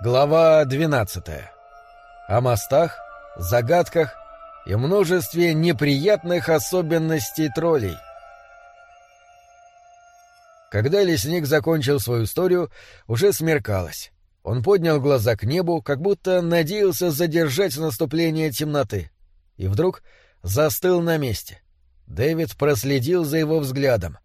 Глава 12. О мостах, загадках и множестве неприятных особенностей троллей. Когда лесник закончил свою историю, уже смеркалось. Он поднял глаза к небу, как будто надеялся задержать наступление темноты. И вдруг застыл на месте. Дэвид проследил за его взглядом.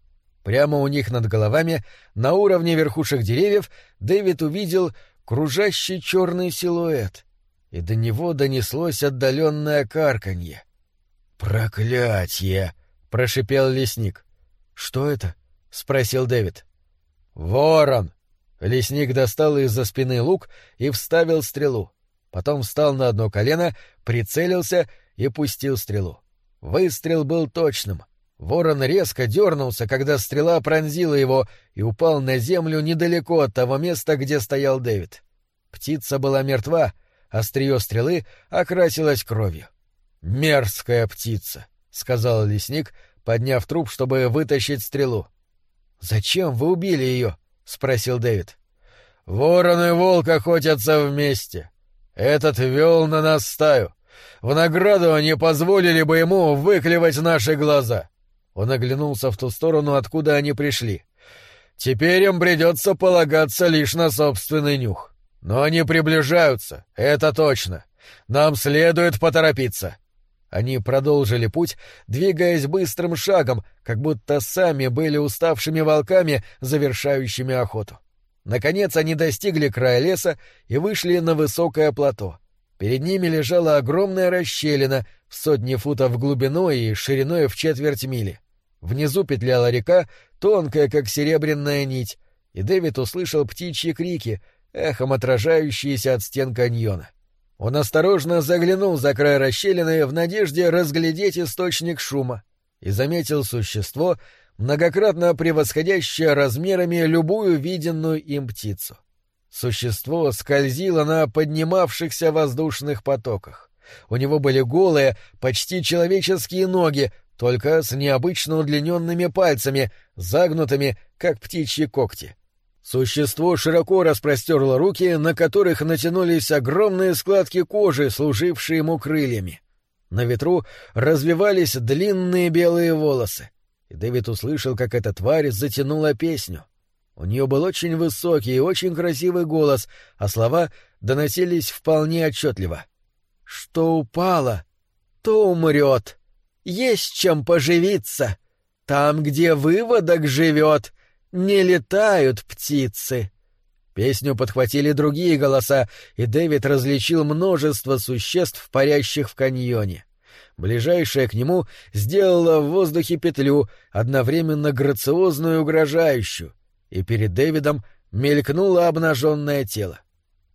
Прямо у них над головами, на уровне верхушек деревьев, Дэвид увидел кружащий черный силуэт, и до него донеслось отдаленное карканье. «Проклятье!» — прошипел лесник. «Что это?» — спросил Дэвид. «Ворон!» Лесник достал из-за спины лук и вставил стрелу. Потом встал на одно колено, прицелился и пустил стрелу. Выстрел был точным — Ворон резко дернулся, когда стрела пронзила его и упал на землю недалеко от того места, где стоял Дэвид. Птица была мертва, острие стрелы окрасилось кровью. «Мерзкая птица», — сказал лесник, подняв труп, чтобы вытащить стрелу. «Зачем вы убили ее?» — спросил Дэвид. «Ворон и волк охотятся вместе. Этот вел на нас стаю. В награду они позволили бы ему выклевать наши глаза. Он оглянулся в ту сторону, откуда они пришли. «Теперь им придется полагаться лишь на собственный нюх. Но они приближаются, это точно. Нам следует поторопиться». Они продолжили путь, двигаясь быстрым шагом, как будто сами были уставшими волками, завершающими охоту. Наконец они достигли края леса и вышли на высокое плато. Перед ними лежала огромная расщелина в сотни футов глубиной и шириной в четверть мили. Внизу петляла река, тонкая, как серебряная нить, и Дэвид услышал птичьи крики, эхом отражающиеся от стен каньона. Он осторожно заглянул за край расщелины в надежде разглядеть источник шума и заметил существо, многократно превосходящее размерами любую виденную им птицу. Существо скользило на поднимавшихся воздушных потоках. У него были голые, почти человеческие ноги, только с необычно удлиненными пальцами, загнутыми, как птичьи когти. Существо широко распростерло руки, на которых натянулись огромные складки кожи, служившие ему крыльями. На ветру развивались длинные белые волосы, и Дэвид услышал, как эта тварь затянула песню. У нее был очень высокий и очень красивый голос, а слова доносились вполне отчетливо. «Что упало, то умрет!» Есть чем поживиться. Там, где выводок живет, не летают птицы. Песню подхватили другие голоса, и Дэвид различил множество существ, парящих в каньоне. Ближайшая к нему сделала в воздухе петлю, одновременно грациозную и угрожающую, и перед Дэвидом мелькнуло обнаженное тело.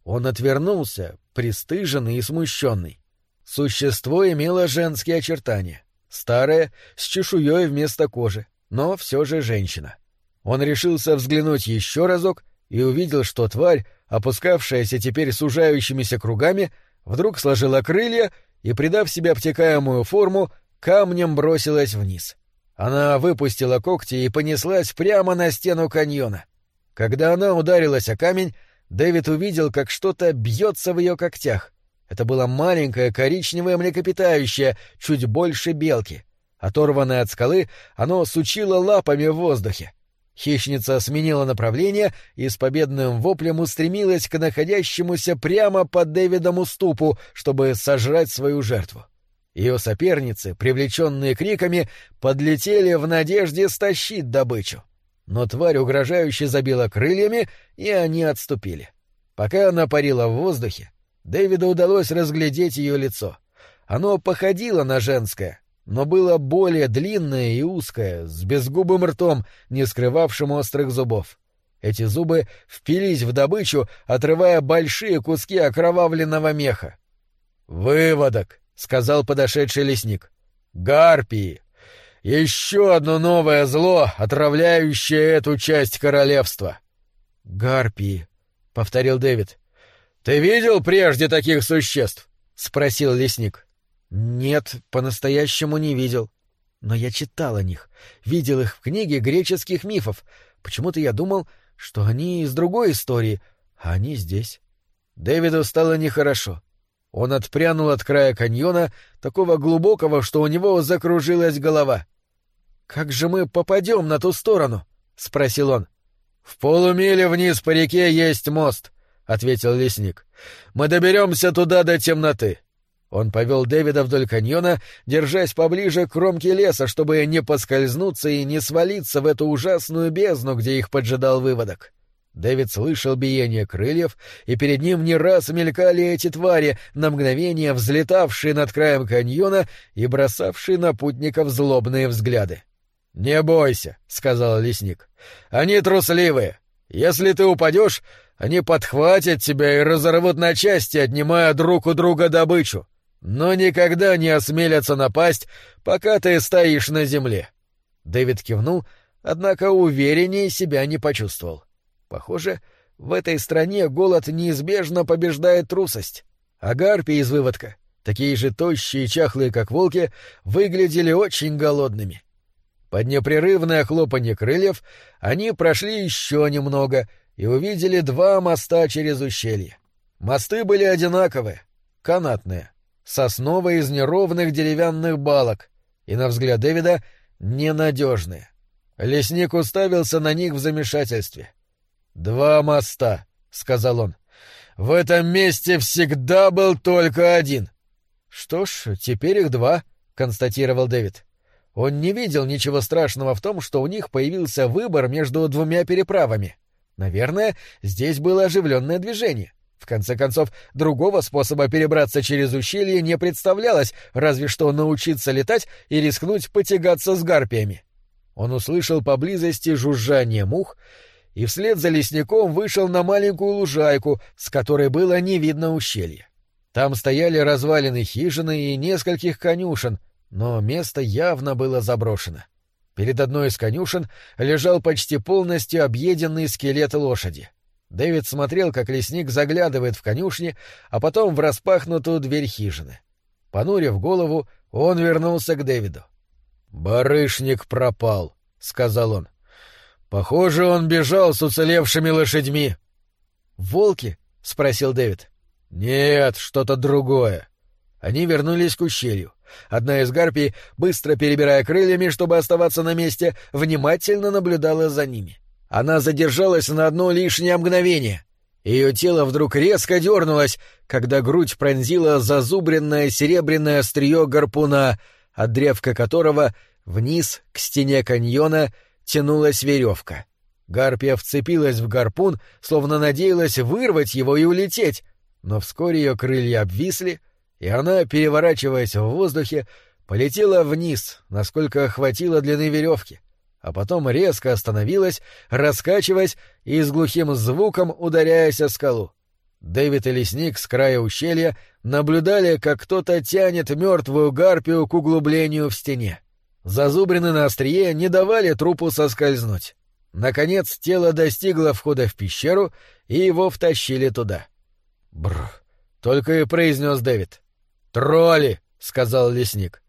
Он отвернулся, пристыженный и смущенный. Существо имело женские очертания старая, с чешуей вместо кожи, но все же женщина. Он решился взглянуть еще разок и увидел, что тварь, опускавшаяся теперь сужающимися кругами, вдруг сложила крылья и, придав себе обтекаемую форму, камнем бросилась вниз. Она выпустила когти и понеслась прямо на стену каньона. Когда она ударилась о камень, Дэвид увидел, как что-то бьется в ее когтях — это было маленькое коричневое млекопитающее, чуть больше белки. Оторванное от скалы, оно сучило лапами в воздухе. Хищница сменила направление и с победным воплем устремилась к находящемуся прямо под Дэвидом уступу, чтобы сожрать свою жертву. Ее соперницы, привлеченные криками, подлетели в надежде стащить добычу. Но тварь угрожающе забила крыльями, и они отступили. Пока она парила в воздухе, Дэвиду удалось разглядеть ее лицо. Оно походило на женское, но было более длинное и узкое, с безгубым ртом, не скрывавшим острых зубов. Эти зубы впились в добычу, отрывая большие куски окровавленного меха. «Выводок», — сказал подошедший лесник. «Гарпии! Еще одно новое зло, отравляющее эту часть королевства!» «Гарпии», — повторил Дэвид. «Ты видел прежде таких существ?» — спросил лесник. «Нет, по-настоящему не видел. Но я читал о них, видел их в книге греческих мифов. Почему-то я думал, что они из другой истории, а они здесь». Дэвиду стало нехорошо. Он отпрянул от края каньона, такого глубокого, что у него закружилась голова. «Как же мы попадем на ту сторону?» — спросил он. «В полумиле вниз по реке есть мост», — ответил лесник. «Мы доберемся туда до темноты». Он повел Дэвида вдоль каньона, держась поближе к кромке леса, чтобы не поскользнуться и не свалиться в эту ужасную бездну, где их поджидал выводок. Дэвид слышал биение крыльев, и перед ним не раз мелькали эти твари, на мгновение взлетавшие над краем каньона и бросавшие на путников злобные взгляды. «Не бойся», — сказал лесник. «Они трусливые. Если ты упадешь, они подхватят тебя и разорвут на части, отнимая друг у друга добычу, но никогда не осмелятся напасть, пока ты стоишь на земле». Дэвид кивнул, однако увереннее себя не почувствовал. Похоже, в этой стране голод неизбежно побеждает трусость. А гарпии из выводка, такие же тощие и чахлые, как волки, выглядели очень голодными. Под непрерывное хлопанье крыльев они прошли еще немного и увидели два моста через ущелье. Мосты были одинаковые, канатные, сосновые из неровных деревянных балок, и, на взгляд Дэвида, ненадежные. Лесник уставился на них в замешательстве — «Два моста», — сказал он. «В этом месте всегда был только один». «Что ж, теперь их два», — констатировал Дэвид. Он не видел ничего страшного в том, что у них появился выбор между двумя переправами. Наверное, здесь было оживленное движение. В конце концов, другого способа перебраться через ущелье не представлялось, разве что научиться летать и рискнуть потягаться с гарпиями. Он услышал поблизости жужжание мух и вслед за лесником вышел на маленькую лужайку, с которой было не видно ущелья. Там стояли развалины хижины и нескольких конюшен, но место явно было заброшено. Перед одной из конюшен лежал почти полностью объеденный скелет лошади. Дэвид смотрел, как лесник заглядывает в конюшни, а потом в распахнутую дверь хижины. Понурив голову, он вернулся к Дэвиду. «Барышник пропал», — сказал он. Похоже, он бежал с уцелевшими лошадьми. Волки? спросил Дэвид. Нет, что-то другое. Они вернулись к ущелью. Одна из гарпий, быстро перебирая крыльями, чтобы оставаться на месте, внимательно наблюдала за ними. Она задержалась на одно лишнее мгновение. Ее тело вдруг резко дернулось, когда грудь пронзила зазубренное серебряное острие гарпуна, от древка которого вниз к стене каньона — тянулась веревка. Гарпия вцепилась в гарпун, словно надеялась вырвать его и улететь, но вскоре ее крылья обвисли, и она, переворачиваясь в воздухе, полетела вниз, насколько хватило длины веревки, а потом резко остановилась, раскачиваясь и с глухим звуком ударяясь о скалу. Дэвид и лесник с края ущелья наблюдали, как кто-то тянет мертвую гарпию к углублению в стене. Зазубрины на острие не давали трупу соскользнуть. Наконец тело достигло входа в пещеру, и его втащили туда. Бр! только и произнес Дэвид. Тролли! сказал лесник.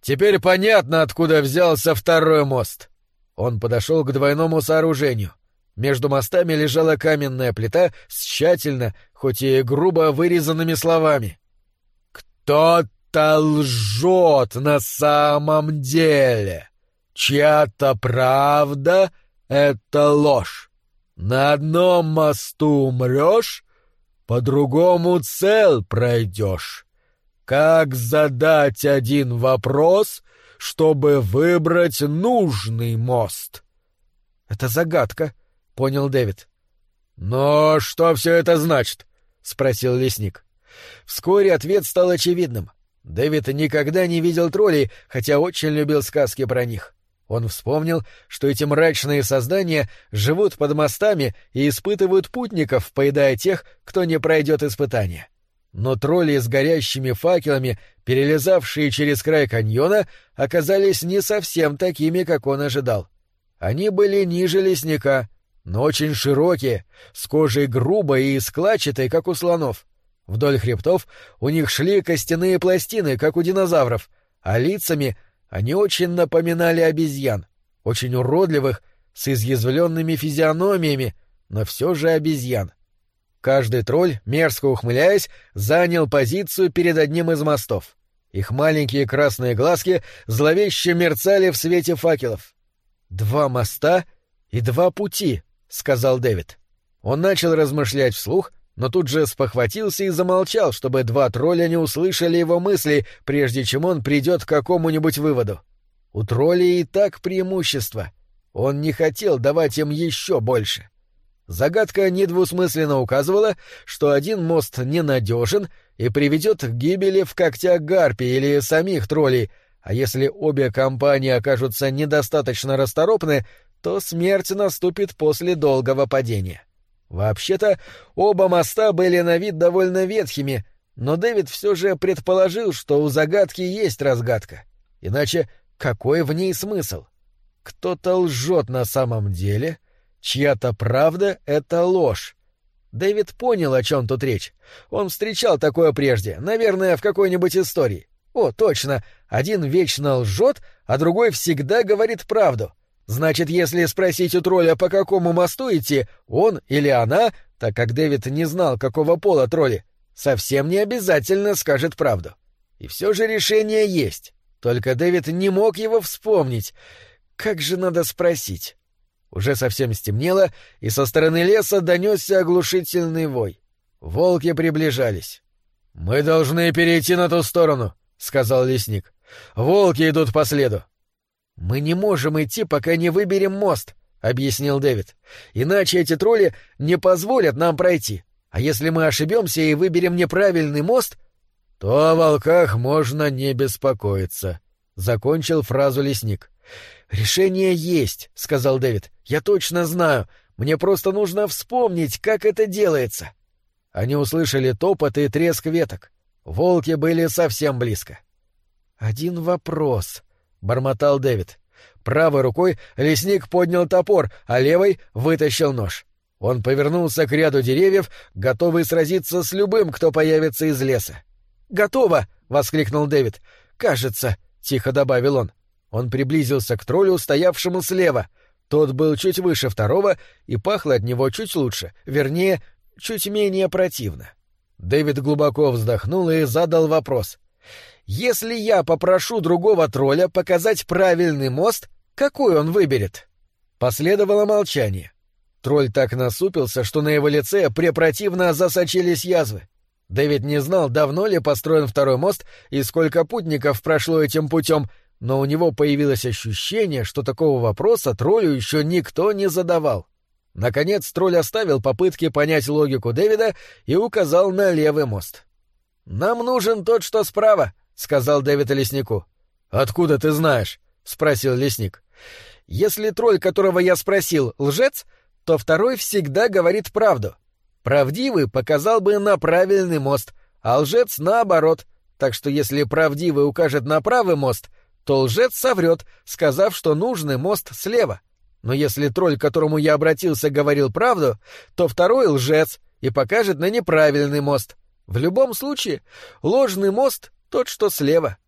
Теперь понятно, откуда взялся второй мост. Он подошел к двойному сооружению. Между мостами лежала каменная плита с тщательно, хоть и грубо вырезанными словами. «Кто кто-то лжет на самом деле. Чья-то правда — это ложь. На одном мосту умрешь, по другому цел пройдешь. Как задать один вопрос, чтобы выбрать нужный мост? — Это загадка, — понял Дэвид. — Но что все это значит? — спросил лесник. Вскоре ответ стал очевидным — Дэвид никогда не видел троллей, хотя очень любил сказки про них. Он вспомнил, что эти мрачные создания живут под мостами и испытывают путников, поедая тех, кто не пройдет испытания. Но тролли с горящими факелами, перелезавшие через край каньона, оказались не совсем такими, как он ожидал. Они были ниже лесника, но очень широкие, с кожей грубой и складчатой, как у слонов. Вдоль хребтов у них шли костяные пластины, как у динозавров, а лицами они очень напоминали обезьян, очень уродливых, с изъязвленными физиономиями, но все же обезьян. Каждый тролль, мерзко ухмыляясь, занял позицию перед одним из мостов. Их маленькие красные глазки зловеще мерцали в свете факелов. «Два моста и два пути», — сказал Дэвид. Он начал размышлять вслух, но тут же спохватился и замолчал, чтобы два тролля не услышали его мысли, прежде чем он придет к какому-нибудь выводу. У троллей и так преимущество. Он не хотел давать им еще больше. Загадка недвусмысленно указывала, что один мост ненадежен и приведет к гибели в когтях гарпи или самих троллей, а если обе компании окажутся недостаточно расторопны, то смерть наступит после долгого падения. Вообще-то, оба моста были на вид довольно ветхими, но Дэвид все же предположил, что у загадки есть разгадка. Иначе какой в ней смысл? Кто-то лжет на самом деле, чья-то правда — это ложь. Дэвид понял, о чем тут речь. Он встречал такое прежде, наверное, в какой-нибудь истории. О, точно, один вечно лжет, а другой всегда говорит правду. Значит, если спросить у тролля, по какому мосту идти, он или она, так как Дэвид не знал, какого пола тролли, совсем не обязательно скажет правду. И все же решение есть. Только Дэвид не мог его вспомнить. Как же надо спросить? Уже совсем стемнело, и со стороны леса донесся оглушительный вой. Волки приближались. «Мы должны перейти на ту сторону», — сказал лесник. «Волки идут по следу». «Мы не можем идти, пока не выберем мост», — объяснил Дэвид. «Иначе эти тролли не позволят нам пройти. А если мы ошибемся и выберем неправильный мост...» «То о волках можно не беспокоиться», — закончил фразу лесник. «Решение есть», — сказал Дэвид. «Я точно знаю. Мне просто нужно вспомнить, как это делается». Они услышали топот и треск веток. Волки были совсем близко. «Один вопрос», — бормотал Дэвид. Правой рукой лесник поднял топор, а левой вытащил нож. Он повернулся к ряду деревьев, готовый сразиться с любым, кто появится из леса. «Готово!» — воскликнул Дэвид. «Кажется», — тихо добавил он. Он приблизился к троллю, стоявшему слева. Тот был чуть выше второго и пахло от него чуть лучше, вернее, чуть менее противно. Дэвид глубоко вздохнул и задал вопрос. «Если я попрошу другого тролля показать правильный мост, какой он выберет?» Последовало молчание. Тролль так насупился, что на его лице препротивно засочились язвы. Дэвид не знал, давно ли построен второй мост и сколько путников прошло этим путем, но у него появилось ощущение, что такого вопроса троллю еще никто не задавал. Наконец тролль оставил попытки понять логику Дэвида и указал на левый мост. «Нам нужен тот, что справа», — сказал Дэвид леснику. «Откуда ты знаешь?» — спросил лесник. «Если тролль, которого я спросил, лжец, то второй всегда говорит правду. Правдивый показал бы на правильный мост, а лжец наоборот, так что если правдивый укажет на правый мост — то лжец соврет, сказав, что нужный мост слева. Но если тролль, к которому я обратился, говорил правду, то второй лжец и покажет на неправильный мост. В любом случае, ложный мост — тот, что слева.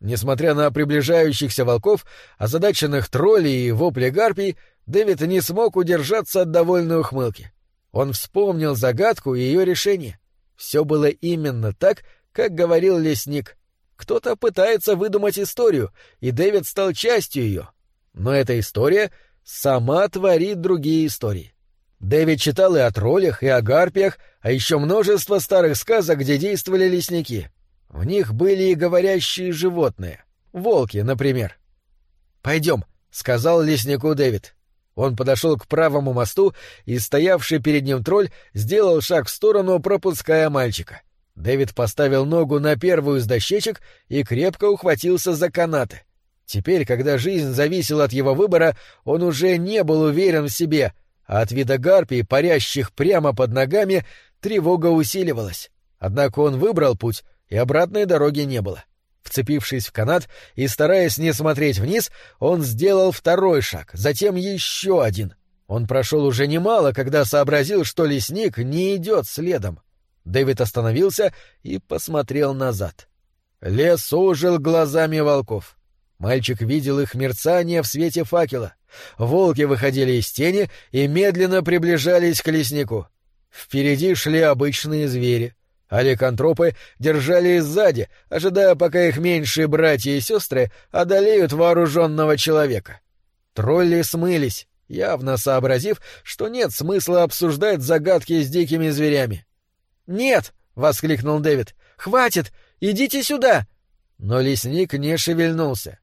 Несмотря на приближающихся волков, озадаченных троллей и вопли гарпий, Дэвид не смог удержаться от довольной ухмылки. Он вспомнил загадку и ее решение. Все было именно так, как говорил лесник — кто-то пытается выдумать историю, и Дэвид стал частью ее. Но эта история сама творит другие истории. Дэвид читал и о троллях, и о гарпиях, а еще множество старых сказок, где действовали лесники. В них были и говорящие животные. Волки, например. «Пойдем», — сказал леснику Дэвид. Он подошел к правому мосту, и стоявший перед ним тролль сделал шаг в сторону, пропуская мальчика. — Дэвид поставил ногу на первую из дощечек и крепко ухватился за канаты. Теперь, когда жизнь зависела от его выбора, он уже не был уверен в себе, а от вида гарпий, парящих прямо под ногами, тревога усиливалась. Однако он выбрал путь, и обратной дороги не было. Вцепившись в канат и стараясь не смотреть вниз, он сделал второй шаг, затем еще один. Он прошел уже немало, когда сообразил, что лесник не идет следом. Дэвид остановился и посмотрел назад. Лес ожил глазами волков. Мальчик видел их мерцание в свете факела. Волки выходили из тени и медленно приближались к леснику. Впереди шли обычные звери, а ликантропы держались сзади, ожидая, пока их меньшие братья и сестры одолеют вооруженного человека. Тролли смылись, явно сообразив, что нет смысла обсуждать загадки с дикими зверями. «Нет!» — воскликнул Дэвид. «Хватит! Идите сюда!» Но лесник не шевельнулся.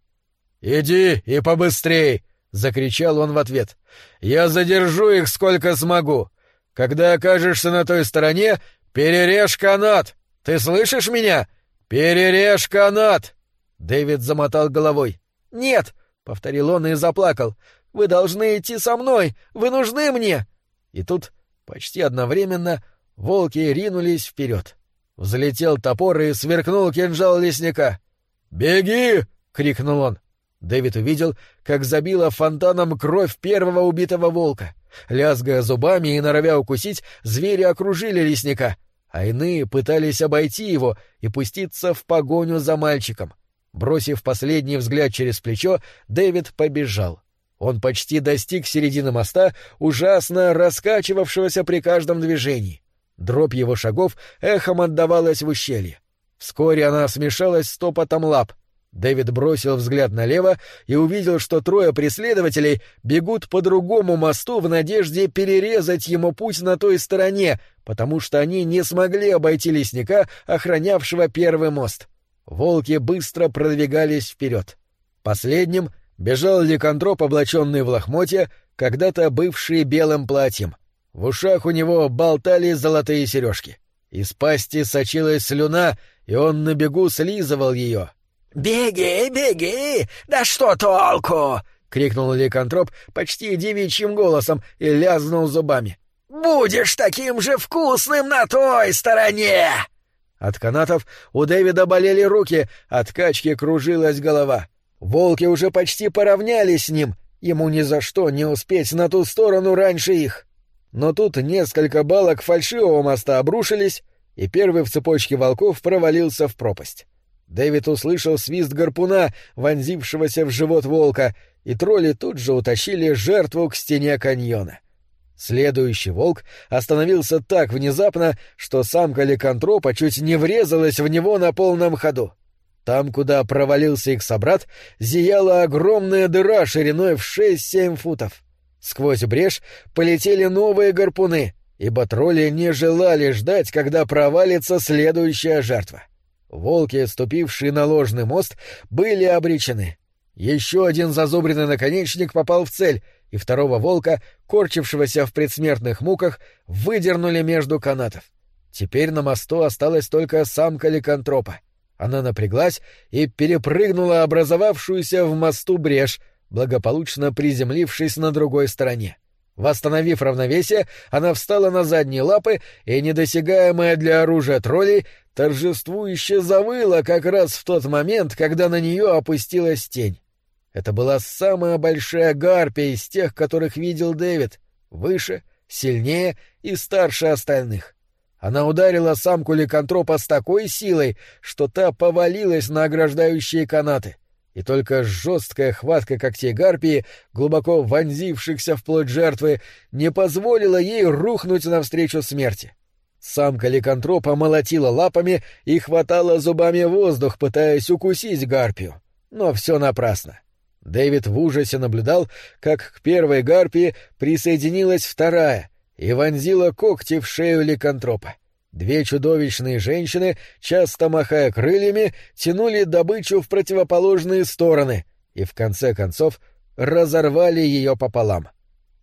«Иди и побыстрей!» — закричал он в ответ. «Я задержу их сколько смогу. Когда окажешься на той стороне, перережь канат! Ты слышишь меня? Перережь канат!» Дэвид замотал головой. «Нет!» — повторил он и заплакал. «Вы должны идти со мной! Вы нужны мне!» И тут, почти одновременно, волки ринулись вперед. Взлетел топор и сверкнул кинжал лесника. «Беги!» — крикнул он. Дэвид увидел, как забила фонтаном кровь первого убитого волка. Лязгая зубами и норовя укусить, звери окружили лесника, а иные пытались обойти его и пуститься в погоню за мальчиком. Бросив последний взгляд через плечо, Дэвид побежал. Он почти достиг середины моста, ужасно раскачивавшегося при каждом движении. Дробь его шагов эхом отдавалась в ущелье. Вскоре она смешалась с топотом лап. Дэвид бросил взгляд налево и увидел, что трое преследователей бегут по другому мосту в надежде перерезать ему путь на той стороне, потому что они не смогли обойти лесника, охранявшего первый мост. Волки быстро продвигались вперед. Последним бежал ликантроп, облаченный в лохмотья, когда-то бывший белым платьем. В ушах у него болтали золотые сережки. Из пасти сочилась слюна, и он на бегу слизывал ее. «Беги, беги! Да что толку?» — крикнул ликантроп почти девичьим голосом и лязнул зубами. «Будешь таким же вкусным на той стороне!» От канатов у Дэвида болели руки, от качки кружилась голова. Волки уже почти поравнялись с ним, ему ни за что не успеть на ту сторону раньше их. Но тут несколько балок фальшивого моста обрушились, и первый в цепочке волков провалился в пропасть. Дэвид услышал свист гарпуна, вонзившегося в живот волка, и тролли тут же утащили жертву к стене каньона. Следующий волк остановился так внезапно, что самка ликантропа чуть не врезалась в него на полном ходу. Там, куда провалился их собрат, зияла огромная дыра шириной в шесть-семь футов. Сквозь брешь полетели новые гарпуны, ибо тролли не желали ждать, когда провалится следующая жертва. Волки, ступившие на ложный мост, были обречены. Еще один зазубренный наконечник попал в цель, и второго волка, корчившегося в предсмертных муках, выдернули между канатов. Теперь на мосту осталась только самка ликантропа. Она напряглась и перепрыгнула образовавшуюся в мосту брешь, благополучно приземлившись на другой стороне. Восстановив равновесие, она встала на задние лапы и, недосягаемая для оружия троллей, торжествующе завыла как раз в тот момент, когда на нее опустилась тень. Это была самая большая гарпия из тех, которых видел Дэвид, выше, сильнее и старше остальных. Она ударила самку ликантропа с такой силой, что та повалилась на ограждающие канаты — и только жесткая хватка когтей гарпии, глубоко вонзившихся в плоть жертвы, не позволила ей рухнуть навстречу смерти. Самка ликантропа молотила лапами и хватала зубами воздух, пытаясь укусить гарпию. Но все напрасно. Дэвид в ужасе наблюдал, как к первой гарпии присоединилась вторая и вонзила когти в шею ликантропа. Две чудовищные женщины, часто махая крыльями, тянули добычу в противоположные стороны и, в конце концов, разорвали ее пополам.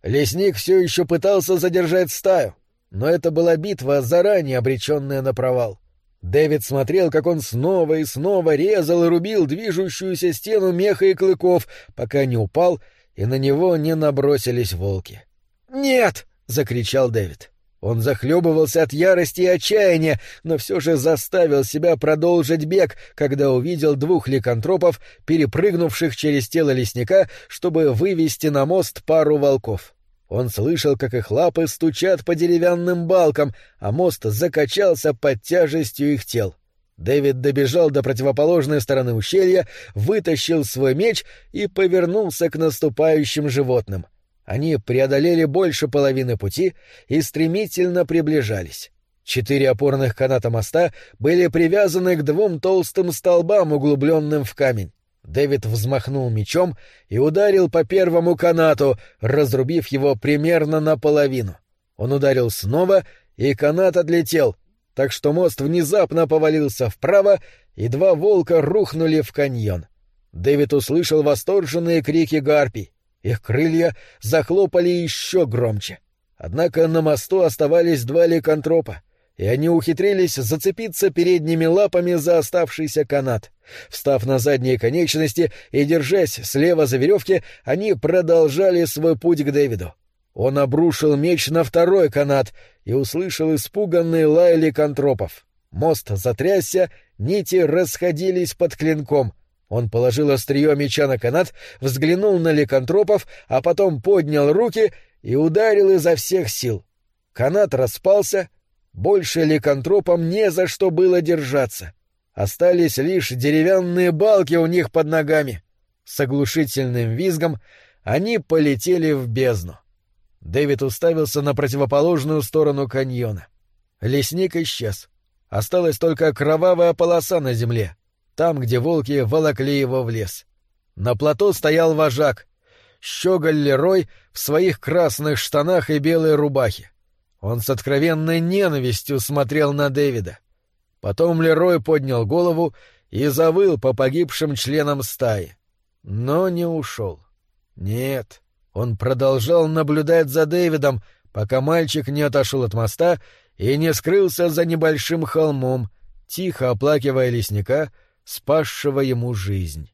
Лесник все еще пытался задержать стаю, но это была битва, заранее обреченная на провал. Дэвид смотрел, как он снова и снова резал и рубил движущуюся стену меха и клыков, пока не упал, и на него не набросились волки. «Нет!» — закричал Дэвид. Он захлебывался от ярости и отчаяния, но все же заставил себя продолжить бег, когда увидел двух ликантропов, перепрыгнувших через тело лесника, чтобы вывести на мост пару волков. Он слышал, как их лапы стучат по деревянным балкам, а мост закачался под тяжестью их тел. Дэвид добежал до противоположной стороны ущелья, вытащил свой меч и повернулся к наступающим животным — Они преодолели больше половины пути и стремительно приближались. Четыре опорных каната моста были привязаны к двум толстым столбам, углубленным в камень. Дэвид взмахнул мечом и ударил по первому канату, разрубив его примерно наполовину. Он ударил снова, и канат отлетел, так что мост внезапно повалился вправо, и два волка рухнули в каньон. Дэвид услышал восторженные крики гарпий. Их крылья захлопали еще громче. Однако на мосту оставались два ликантропа и они ухитрились зацепиться передними лапами за оставшийся канат. Встав на задние конечности и держась слева за веревки, они продолжали свой путь к Дэвиду. Он обрушил меч на второй канат и услышал испуганный лай ликантропов. Мост затрясся, нити расходились под клинком. Он положил острие меча на канат, взглянул на ликантропов, а потом поднял руки и ударил изо всех сил. Канат распался — больше ликантропам не за что было держаться. Остались лишь деревянные балки у них под ногами. С оглушительным визгом они полетели в бездну. Дэвид уставился на противоположную сторону каньона. Лесник исчез. Осталась только кровавая полоса на земле, там, где волки волокли его в лес. На плато стоял вожак, щеголь Лерой в своих красных штанах и белой рубахе. Он с откровенной ненавистью смотрел на Дэвида. Потом Лерой поднял голову и завыл по погибшим членам стаи. Но не ушел. Нет, он продолжал наблюдать за Дэвидом, пока мальчик не отошел от моста и не скрылся за небольшим холмом, тихо оплакивая лесника, спасшего ему жизнь.